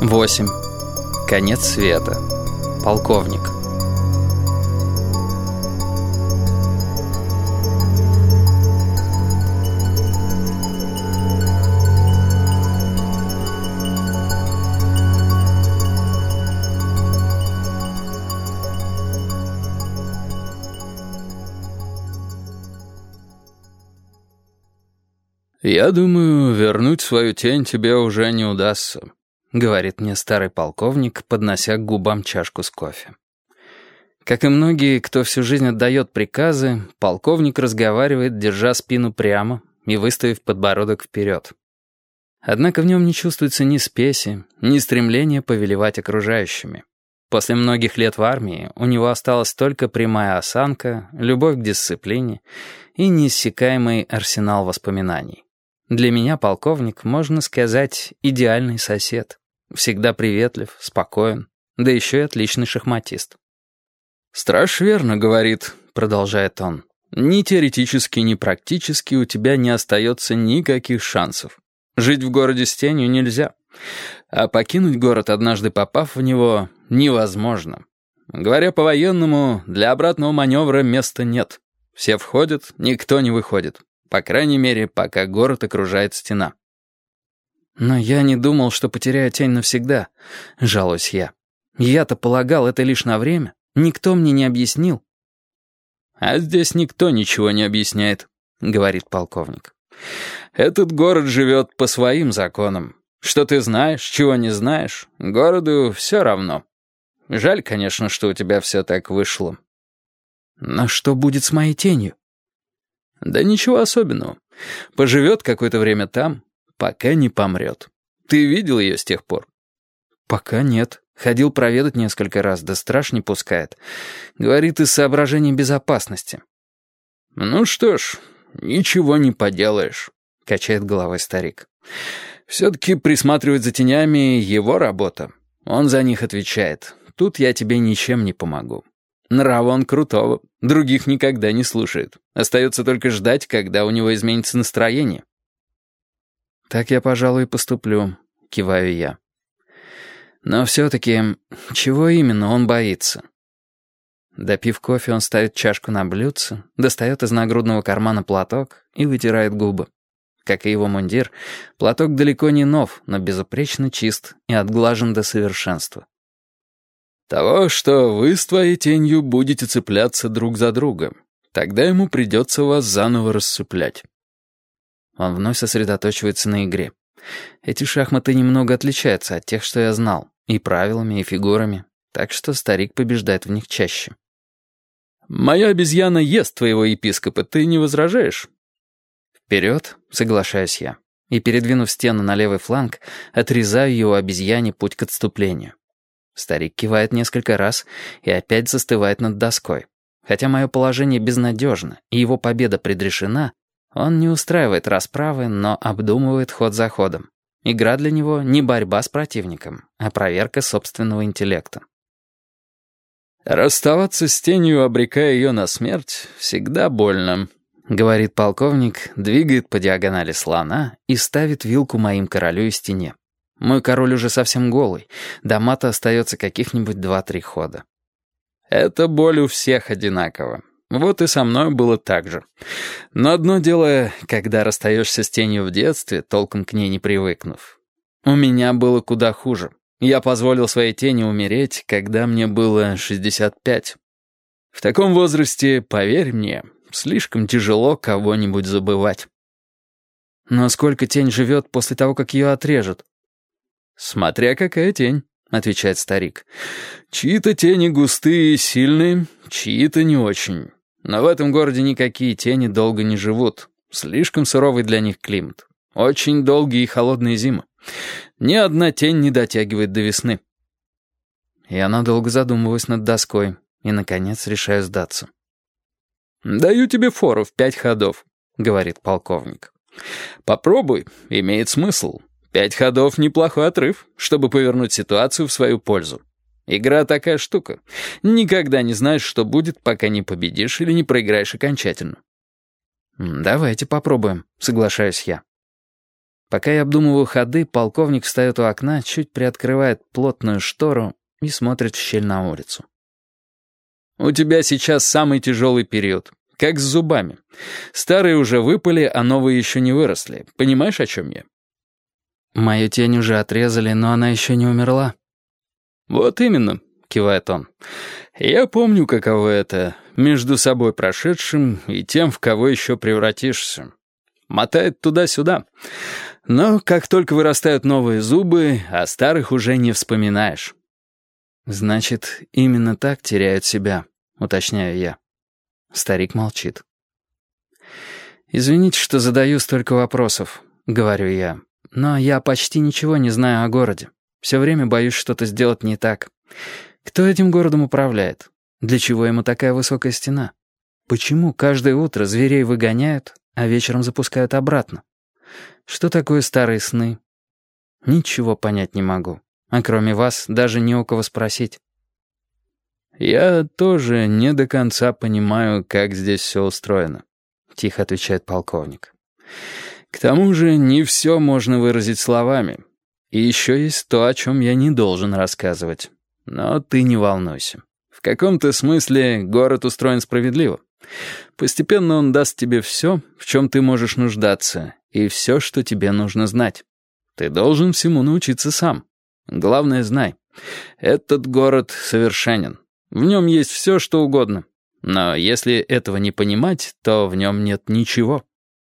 8. Конец света. Полковник. «Я думаю, вернуть свою тень тебе уже не удастся», — говорит мне старый полковник, поднося к губам чашку с кофе. Как и многие, кто всю жизнь отдает приказы, полковник разговаривает, держа спину прямо и выставив подбородок вперед. Однако в нем не чувствуется ни спеси, ни стремления повелевать окружающими. После многих лет в армии у него осталась только прямая осанка, любовь к дисциплине и неиссякаемый арсенал воспоминаний. Для меня полковник, можно сказать, идеальный сосед. Всегда приветлив, спокоен, да еще и отличный шахматист. «Страж верно говорит», — продолжает он. «Ни теоретически, ни практически у тебя не остается никаких шансов. Жить в городе с тенью нельзя. А покинуть город, однажды попав в него, невозможно. Говоря по-военному, для обратного маневра места нет. Все входят, никто не выходит. По крайней мере, пока город окружает стена. «Но я не думал, что потеряю тень навсегда», — жалуюсь я. «Я-то полагал, это лишь на время. Никто мне не объяснил». «А здесь никто ничего не объясняет», — говорит полковник. «Этот город живет по своим законам. Что ты знаешь, чего не знаешь, городу все равно. Жаль, конечно, что у тебя все так вышло». «Но что будет с моей тенью?» Да ничего особенного. Поживет какое-то время там, пока не помрет. Ты видел ее с тех пор? Пока нет. Ходил проведать несколько раз, да страж не пускает. Говорит, из соображений безопасности. Ну что ж, ничего не поделаешь, качает головой старик. Все-таки присматривать за тенями — его работа. Он за них отвечает. Тут я тебе ничем не помогу. Нрав он крутого, других никогда не слушает. Остается только ждать, когда у него изменится настроение. «Так я, пожалуй, поступлю», — киваю я. «Но все-таки, чего именно он боится?» Допив кофе, он ставит чашку на блюдце, достает из нагрудного кармана платок и вытирает губы. Как и его мундир, платок далеко не нов, но безупречно чист и отглажен до совершенства. Того, что вы с твоей тенью будете цепляться друг за друга. Тогда ему придется вас заново рассыплять. Он вновь сосредоточивается на игре. Эти шахматы немного отличаются от тех, что я знал, и правилами, и фигурами, так что старик побеждает в них чаще. «Моя обезьяна ест твоего епископа, ты не возражаешь?» «Вперед», — соглашаюсь я, и, передвинув стену на левый фланг, отрезаю его обезьяне путь к отступлению. Старик кивает несколько раз и опять застывает над доской. Хотя мое положение безнадежно, и его победа предрешена, он не устраивает расправы, но обдумывает ход за ходом. Игра для него не борьба с противником, а проверка собственного интеллекта. «Расставаться с тенью, обрекая ее на смерть, всегда больно», — говорит полковник, двигает по диагонали слона и ставит вилку моим королю и стене. Мой король уже совсем голый, до мата остается каких-нибудь два-три хода. Это боль у всех одинаково. Вот и со мной было так же. Но одно дело, когда расстаешься с тенью в детстве, толком к ней не привыкнув. У меня было куда хуже. Я позволил своей тени умереть, когда мне было 65. В таком возрасте, поверь мне, слишком тяжело кого-нибудь забывать. Но сколько тень живет после того, как ее отрежут? «Смотря какая тень», — отвечает старик. «Чьи-то тени густые и сильные, чьи-то не очень. Но в этом городе никакие тени долго не живут. Слишком суровый для них климат. Очень долгие и холодные зимы. Ни одна тень не дотягивает до весны». Я надолго задумываюсь над доской и, наконец, решаю сдаться. «Даю тебе фору в пять ходов», — говорит полковник. «Попробуй, имеет смысл. Пять ходов — неплохой отрыв, чтобы повернуть ситуацию в свою пользу. Игра такая штука. Никогда не знаешь, что будет, пока не победишь или не проиграешь окончательно. «Давайте попробуем», — соглашаюсь я. Пока я обдумываю ходы, полковник встает у окна, чуть приоткрывает плотную штору и смотрит в щель на улицу. «У тебя сейчас самый тяжелый период. Как с зубами. Старые уже выпали, а новые еще не выросли. Понимаешь, о чем я?» «Мою тень уже отрезали, но она еще не умерла». «Вот именно», — кивает он. «Я помню, каково это, между собой прошедшим и тем, в кого еще превратишься. Мотает туда-сюда. Но как только вырастают новые зубы, о старых уже не вспоминаешь». «Значит, именно так теряют себя», — уточняю я. Старик молчит. «Извините, что задаю столько вопросов», — говорю я. «Но я почти ничего не знаю о городе. Все время боюсь что-то сделать не так. Кто этим городом управляет? Для чего ему такая высокая стена? Почему каждое утро зверей выгоняют, а вечером запускают обратно? Что такое старые сны? Ничего понять не могу. А кроме вас, даже не у кого спросить. «Я тоже не до конца понимаю, как здесь все устроено», — тихо отвечает полковник. «К тому же не все можно выразить словами. И еще есть то, о чем я не должен рассказывать. Но ты не волнуйся. В каком-то смысле город устроен справедливо. Постепенно он даст тебе все, в чем ты можешь нуждаться, и все, что тебе нужно знать. Ты должен всему научиться сам. Главное, знай, этот город совершенен. В нем есть все, что угодно. Но если этого не понимать, то в нем нет ничего.